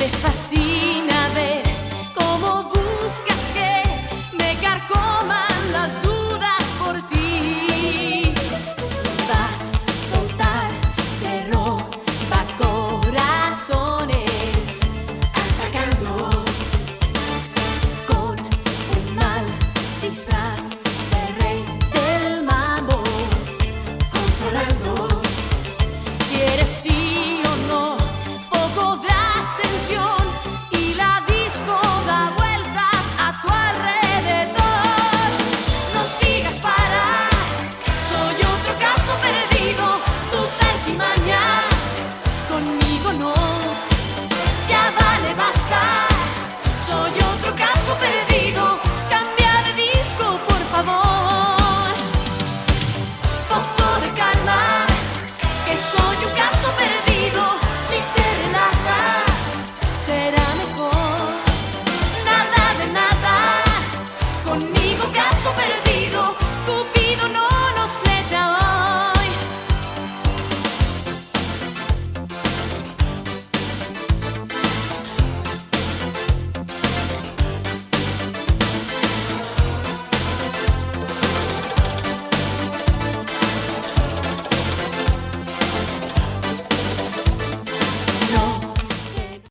me fascina. sigas para. Soy otro caso perdido, tus artimañas conmigo no. Ya vale, basta. Soy otro caso perdido, cambia de disco, por favor. Poco de calma, que soy un caso perdido, si te relajas, será mejor. Nada de nada, conmigo caso perdido.